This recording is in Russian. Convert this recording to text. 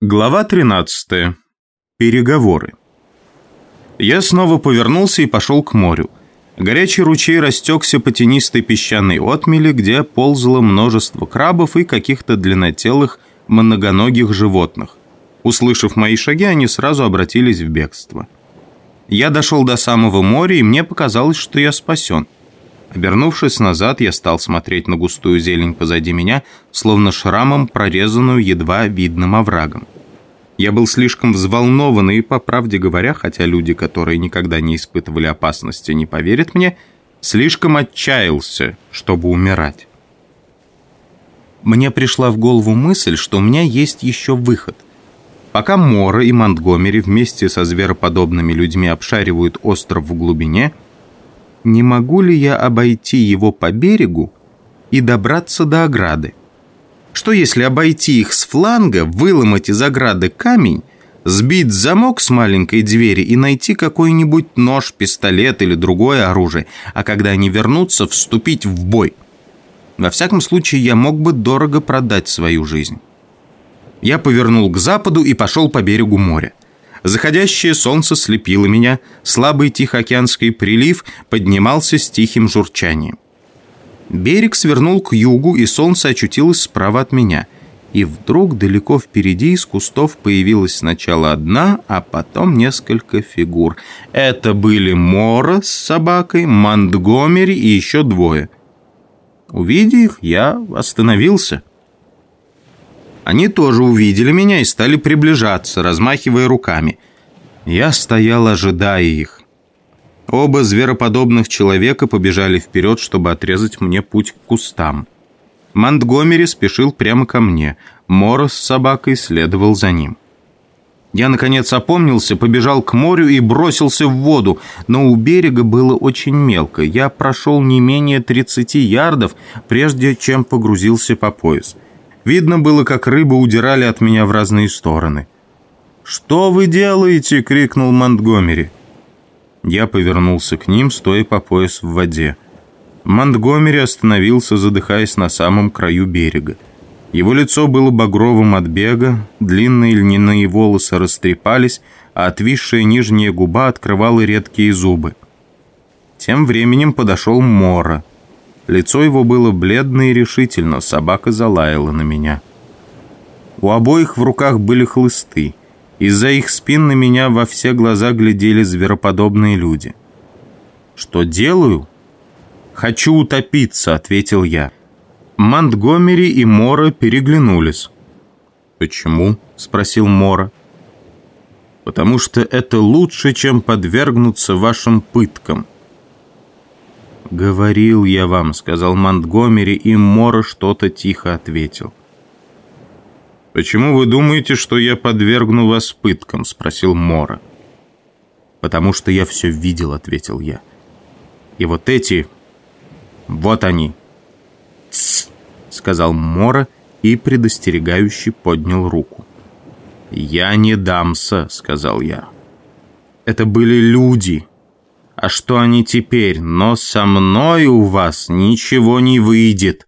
Глава 13. Переговоры. Я снова повернулся и пошел к морю. Горячий ручей растекся по тенистой песчаной отмели, где ползало множество крабов и каких-то длиннотелых многоногих животных. Услышав мои шаги, они сразу обратились в бегство. Я дошел до самого моря, и мне показалось, что я спасен. Обернувшись назад, я стал смотреть на густую зелень позади меня, словно шрамом, прорезанную едва видным оврагом. Я был слишком взволнован и, по правде говоря, хотя люди, которые никогда не испытывали опасности, не поверят мне, слишком отчаялся, чтобы умирать. Мне пришла в голову мысль, что у меня есть еще выход. Пока Мора и Монтгомери вместе со звероподобными людьми обшаривают остров в глубине – не могу ли я обойти его по берегу и добраться до ограды? Что если обойти их с фланга, выломать из ограды камень, сбить замок с маленькой двери и найти какой-нибудь нож, пистолет или другое оружие, а когда они вернутся, вступить в бой? Во всяком случае, я мог бы дорого продать свою жизнь. Я повернул к западу и пошел по берегу моря. Заходящее солнце слепило меня, слабый тихоокеанский прилив поднимался с тихим журчанием. Берег свернул к югу, и солнце очутилось справа от меня. И вдруг далеко впереди из кустов появилась сначала одна, а потом несколько фигур. Это были Мора с собакой, Монтгомери и еще двое. Увидев их, я остановился. Они тоже увидели меня и стали приближаться, размахивая руками. Я стоял, ожидая их. Оба звероподобных человека побежали вперед, чтобы отрезать мне путь к кустам. Монтгомери спешил прямо ко мне. Морос с собакой следовал за ним. Я, наконец, опомнился, побежал к морю и бросился в воду, но у берега было очень мелко. Я прошел не менее 30 ярдов, прежде чем погрузился по пояс. Видно было, как рыбы удирали от меня в разные стороны. «Что вы делаете?» — крикнул Монтгомери. Я повернулся к ним, стоя по пояс в воде. Монтгомери остановился, задыхаясь на самом краю берега. Его лицо было багровым от бега, длинные льняные волосы растрепались, а отвисшая нижняя губа открывала редкие зубы. Тем временем подошел Мора — Лицо его было бледно и решительно, собака залаяла на меня. У обоих в руках были хлысты. Из-за их спин на меня во все глаза глядели звероподобные люди. «Что делаю?» «Хочу утопиться», — ответил я. Монтгомери и Мора переглянулись. «Почему?» — спросил Мора. «Потому что это лучше, чем подвергнуться вашим пыткам». «Говорил я вам», — сказал Монтгомери, и Мора что-то тихо ответил. «Почему вы думаете, что я подвергну вас пыткам?» — спросил Мора. «Потому что я все видел», — ответил я. «И вот эти... вот они». «Тсс», — сказал Мора и предостерегающе поднял руку. «Я не дамся», — сказал я. «Это были люди, а что они теперь? Но со мной у вас ничего не выйдет.